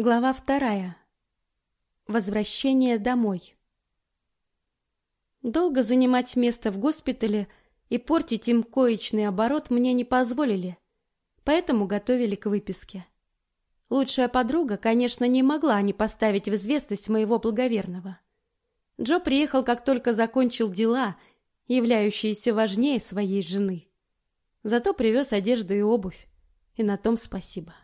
Глава вторая. Возвращение домой. Долго занимать место в госпитале и портить им коечный оборот мне не позволили, поэтому готовили к выписке. Лучшая подруга, конечно, не могла не поставить в известность моего благоверного. Джо приехал, как только закончил дела, являющиеся важнее своей жены. Зато привез одежду и обувь, и на том спасибо.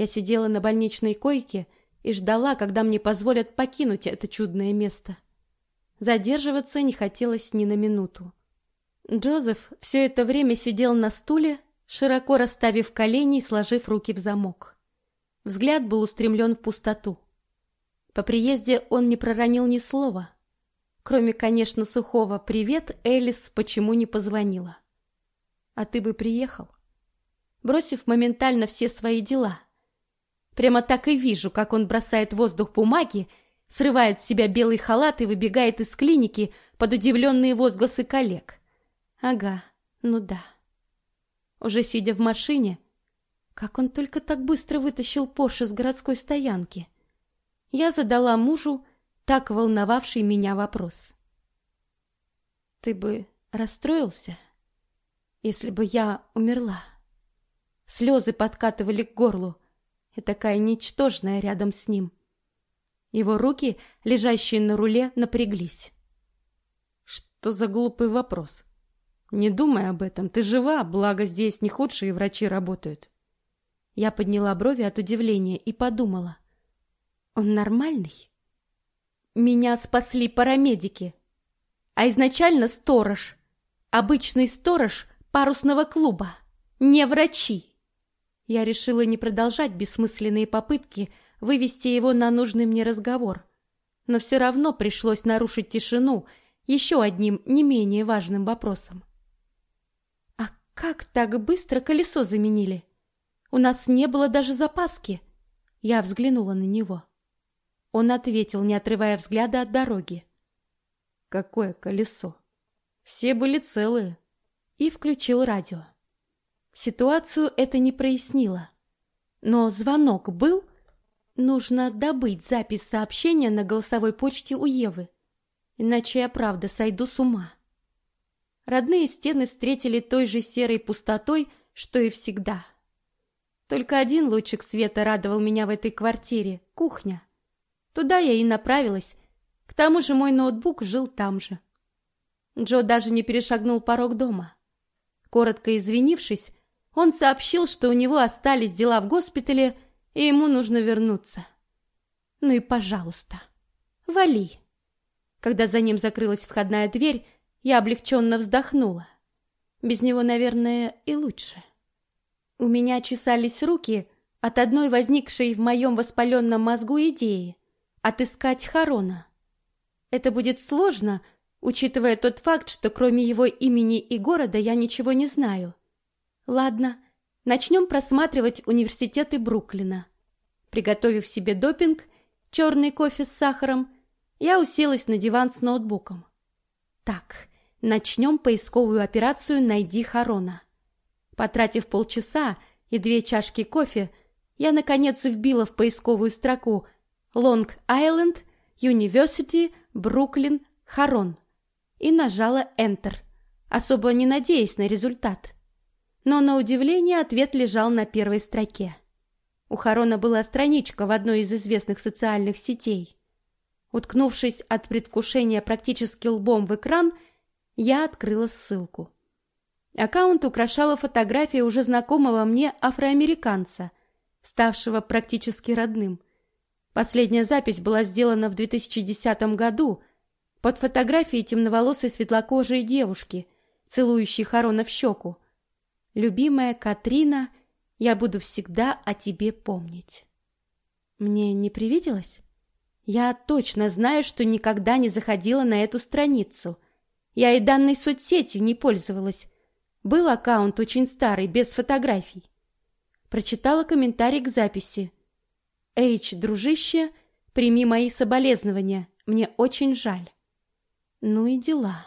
Я сидела на больничной койке и ждала, когда мне позволят покинуть это чудное место. Задерживаться не хотелось ни на минуту. Джозеф все это время сидел на стуле, широко расставив колени и сложив руки в замок. Взгляд был устремлен в пустоту. По приезде он не проронил ни слова, кроме, конечно, сухого «Привет, Элис, почему не позвонила?» «А ты бы приехал?» Бросив моментально все свои дела – Прямо так и вижу, как он бросает воздух бумаги, срывает с себя белый халат и выбегает из клиники под удивленные возгласы коллег. Ага, ну да. Уже сидя в машине, как он только так быстро вытащил Порше с городской стоянки, я задала мужу так волновавший меня вопрос. Ты бы расстроился, если бы я умерла? Слезы подкатывали к горлу и такая ничтожная рядом с ним. Его руки, лежащие на руле, напряглись. Что за глупый вопрос? Не думай об этом, ты жива, благо здесь не худшие врачи работают. Я подняла брови от удивления и подумала: он нормальный? Меня спасли парамедики, а изначально сторож, обычный сторож парусного клуба, не врачи. Я решила не продолжать бессмысленные попытки вывести его на нужный мне разговор. Но все равно пришлось нарушить тишину еще одним не менее важным вопросом. А как так быстро колесо заменили? У нас не было даже запаски. Я взглянула на него. Он ответил, не отрывая взгляда от дороги. Какое колесо? Все были целые. И включил радио. Ситуацию это не прояснило. Но звонок был. Нужно добыть запись сообщения на голосовой почте у Евы. Иначе я правда сойду с ума. Родные стены встретили той же серой пустотой, что и всегда. Только один лучик света радовал меня в этой квартире — кухня. Туда я и направилась. К тому же мой ноутбук жил там же. Джо даже не перешагнул порог дома. Коротко извинившись, он сообщил, что у него остались дела в госпитале, и ему нужно вернуться. Ну и пожалуйста, вали. Когда за ним закрылась входная дверь, я облегченно вздохнула. Без него, наверное, и лучше. У меня чесались руки от одной возникшей в моем воспаленном мозгу идеи отыскать Харона. Это будет сложно, учитывая тот факт, что кроме его имени и города я ничего не знаю. Ладно, начнем просматривать университеты Бруклина. Приготовив себе допинг, черный кофе с сахаром, я уселась на диван с ноутбуком. Так, начнем поисковую операцию «Найди Харона». Потратив полчаса и две чашки кофе, я, наконец, вбила в поисковую строку «Лонг-Айленд, University, Бруклин, Харон» и нажала Enter, особо не надеясь на результат. Но на удивление ответ лежал на первой строке. У Харона была страничка в одной из известных социальных сетей. Уткнувшись от предвкушения практически лбом в экран, я открыла ссылку. Аккаунт украшала фотография уже знакомого мне афроамериканца, ставшего практически родным. Последняя запись была сделана в 2010 году под фотографией темноволосой светлокожей девушки, целующей Харона в щеку. Любимая Катрина, я буду всегда о тебе помнить. Мне не привиделось? Я точно знаю, что никогда не заходила на эту страницу. Я и данной соцсетью не пользовалась. Был аккаунт очень старый, без фотографий. Прочитала комментарий к записи. Эйч, дружище, прими мои соболезнования. Мне очень жаль. Ну и дела.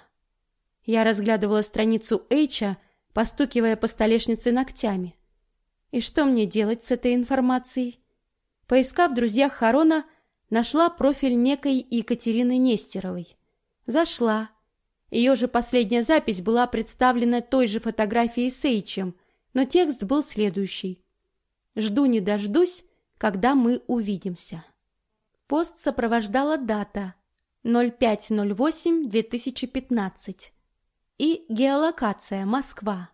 Я разглядывала страницу Эйча, постукивая по столешнице ногтями. И что мне делать с этой информацией? Поискав в друзьях Харона, нашла профиль некой Екатерины Нестеровой. Зашла. Ее же последняя запись была представлена той же фотографией с Эйчем, но текст был следующий. «Жду не дождусь, когда мы увидимся». Пост сопровождала дата 0508-2015 и геолокация Москва.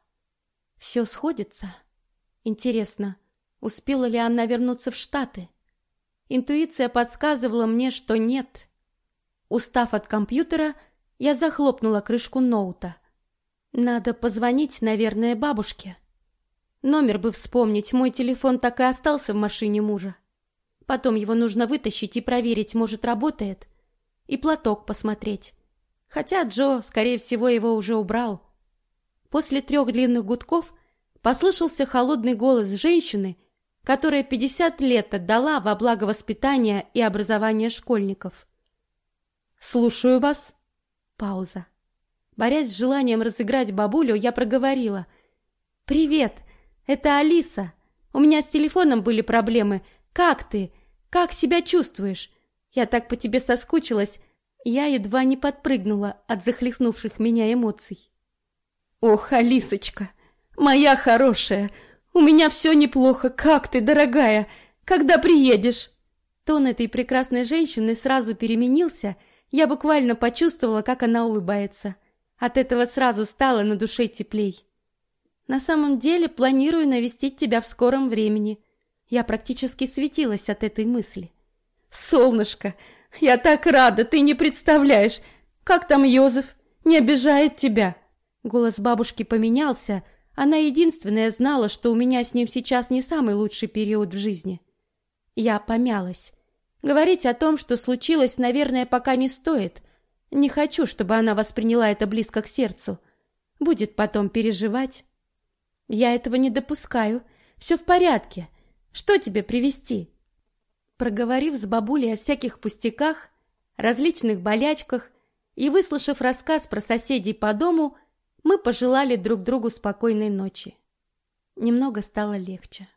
Все сходится. Интересно, успела ли она вернуться в Штаты? Интуиция подсказывала мне, что нет. Устав от компьютера, я захлопнула крышку ноута. Надо позвонить, наверное, бабушке. Номер бы вспомнить, мой телефон так и остался в машине мужа. Потом его нужно вытащить и проверить, может, работает. И платок посмотреть. Хотя Джо, скорее всего, его уже убрал. После трех длинных гудков послышался холодный голос женщины, которая 50 лет отдала во благо воспитания и образования школьников. «Слушаю вас». Пауза. Борясь с желанием разыграть бабулю, я проговорила. «Привет, это Алиса. У меня с телефоном были проблемы. Как ты? Как себя чувствуешь? Я так по тебе соскучилась. Я едва не подпрыгнула от захлестнувших меня эмоций. Ох, Алисочка, моя хорошая, у меня все неплохо. Как ты, дорогая? Когда приедешь? Тон этой прекрасной женщины сразу переменился. Я буквально почувствовала, как она улыбается. От этого сразу стало на душе теплей. На самом деле, планирую навестить тебя в скором времени. Я практически светилась от этой мысли. Солнышко, я так рада, ты не представляешь. Как там Йозеф? Не обижает тебя? Голос бабушки поменялся. Она единственная знала, что у меня с ним сейчас не самый лучший период в жизни. Я помялась. Говорить о том, что случилось, наверное, пока не стоит. Не хочу, чтобы она восприняла это близко к сердцу. Будет потом переживать. Я этого не допускаю. Все в порядке. Что тебе привезти? Проговорив с бабулей о всяких пустяках, различных болячках и выслушав рассказ про соседей по дому, мы пожелали друг другу спокойной ночи. Немного стало легче.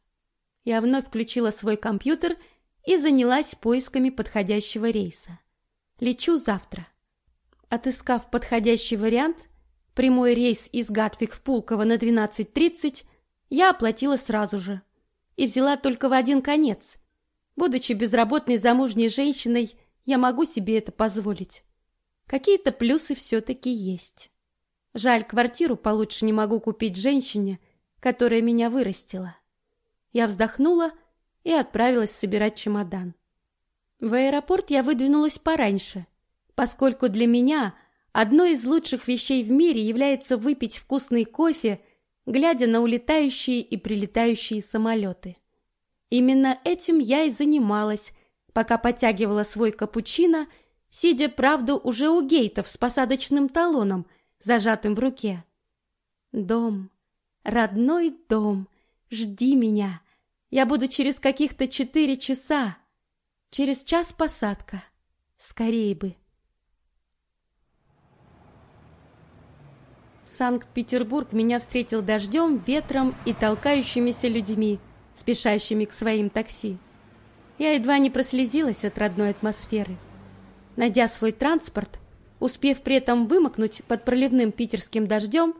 Я вновь включила свой компьютер и занялась поисками подходящего рейса. Лечу завтра. Отыскав подходящий вариант, прямой рейс из Гатвик в Пулково на 12.30, я оплатила сразу же и взяла только в один конец, Будучи безработной замужней женщиной, я могу себе это позволить. Какие-то плюсы все-таки есть. Жаль, квартиру получше не могу купить женщине, которая меня вырастила. Я вздохнула и отправилась собирать чемодан. В аэропорт я выдвинулась пораньше, поскольку для меня одной из лучших вещей в мире является выпить вкусный кофе, глядя на улетающие и прилетающие самолеты. Именно этим я и занималась, пока подтягивала свой капучино, сидя, правда, уже у гейтов с посадочным талоном, зажатым в руке. Дом, родной дом, жди меня. Я буду через каких-то четыре часа. Через час посадка. Скорей бы. Санкт-Петербург меня встретил дождем, ветром и толкающимися людьми – спешащими к своим такси. Я едва не прослезилась от родной атмосферы. Найдя свой транспорт, успев при этом вымокнуть под проливным питерским дождем,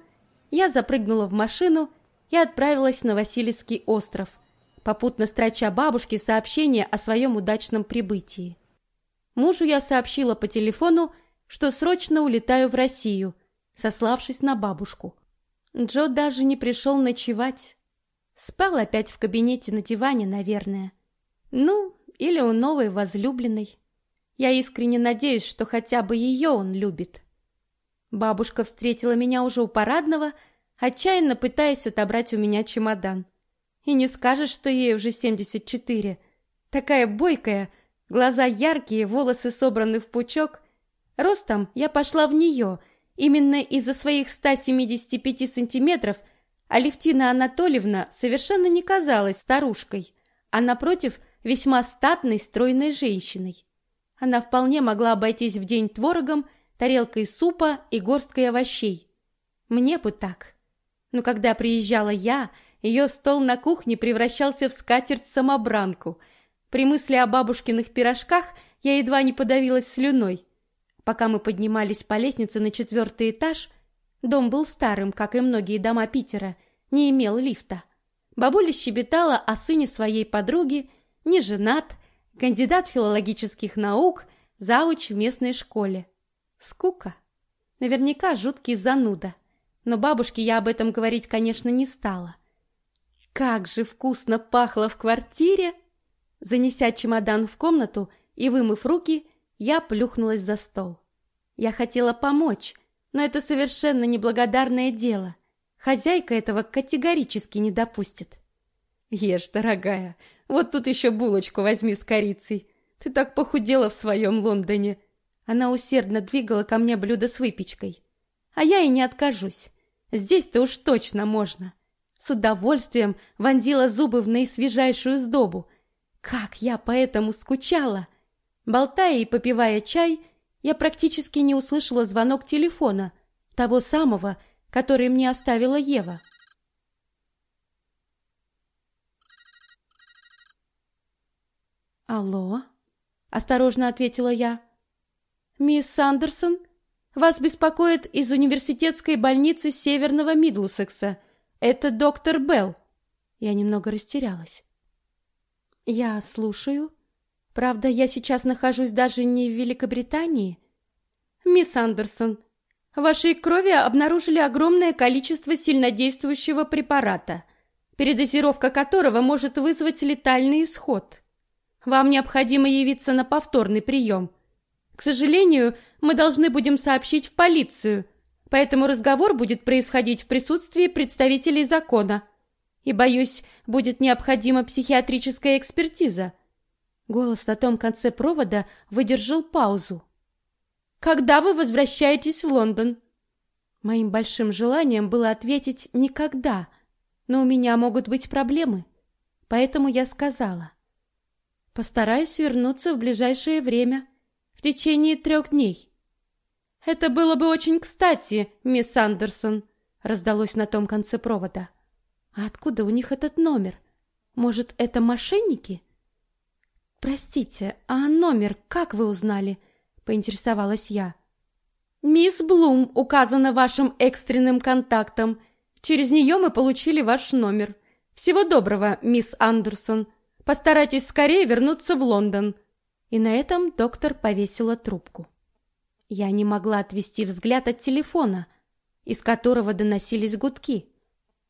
я запрыгнула в машину и отправилась на Васильевский остров, попутно строча бабушке сообщение о своем удачном прибытии. Мужу я сообщила по телефону, что срочно улетаю в Россию, сославшись на бабушку. Джо даже не пришел ночевать. Спал опять в кабинете на диване, наверное. Ну, или у новой возлюбленной. Я искренне надеюсь, что хотя бы ее он любит. Бабушка встретила меня уже у парадного, отчаянно пытаясь отобрать у меня чемодан. И не скажешь, что ей уже семьдесят четыре. Такая бойкая, глаза яркие, волосы собраны в пучок. Ростом я пошла в нее, именно из-за своих 175 сантиметров – Алевтина Анатольевна совершенно не казалась старушкой, а напротив весьма статной, стройной женщиной. Она вполне могла обойтись в день творогом, тарелкой супа и горсткой овощей. Мне бы так. Но когда приезжала я, ее стол на кухне превращался в скатерть-самобранку. При мысли о бабушкиных пирожках я едва не подавилась слюной. Пока мы поднимались по лестнице на четвертый этаж, дом был старым, как и многие дома Питера, не имел лифта. Бабуля щебетала о сыне своей подруги, не женат, кандидат филологических наук, завуч в местной школе. Скука. Наверняка жуткий зануда. Но бабушке я об этом говорить, конечно, не стала. Как же вкусно пахло в квартире! Занеся чемодан в комнату и вымыв руки, я плюхнулась за стол. Я хотела помочь, но это совершенно неблагодарное дело. Хозяйка этого категорически не допустит. Ешь, дорогая, вот тут еще булочку возьми с корицей. Ты так похудела в своем Лондоне. Она усердно двигала ко мне блюдо с выпечкой. А я и не откажусь. Здесь-то уж точно можно. С удовольствием вонзила зубы в наисвежайшую сдобу. Как я по этому скучала! Болтая и попивая чай, я практически не услышала звонок телефона, того самого, который мне оставила Ева. «Алло?» — осторожно ответила я. «Мисс Сандерсон, вас беспокоит из университетской больницы Северного Мидлсекса. Это доктор Белл». Я немного растерялась. «Я слушаю. Правда, я сейчас нахожусь даже не в Великобритании». «Мисс Андерсон, в вашей крови обнаружили огромное количество сильнодействующего препарата, передозировка которого может вызвать летальный исход». Вам необходимо явиться на повторный прием. К сожалению, мы должны будем сообщить в полицию, поэтому разговор будет происходить в присутствии представителей закона. И, боюсь, будет необходима психиатрическая экспертиза. Голос на том конце провода выдержал паузу. Когда вы возвращаетесь в Лондон? Моим большим желанием было ответить никогда, но у меня могут быть проблемы. Поэтому я сказала: Постараюсь вернуться в ближайшее время, в течение трех дней. Это было бы очень кстати, мисс Андерсон, раздалось на том конце провода. А откуда у них этот номер? Может, это мошенники? Простите, а номер как вы узнали? поинтересовалась я. Мисс Блум указана вашим экстренным контактом. Через нее мы получили ваш номер. Всего доброго, мисс Андерсон. Постарайтесь скорее вернуться в Лондон. И на этом доктор повесила трубку. Я не могла отвести взгляд от телефона, из которого доносились гудки.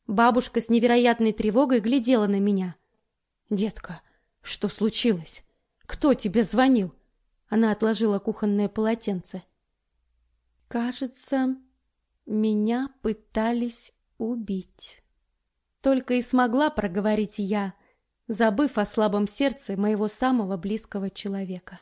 Бабушка с невероятной тревогой глядела на меня. Детка, что случилось? Кто тебе звонил? Она отложила кухонное полотенце. Кажется, меня пытались убить. Только и смогла проговорить я, забыв о слабом сердце моего самого близкого человека.